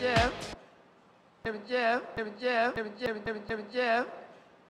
Jeff. Jeff. Jeff. Jeff. Jeff. Jeff. Jeff.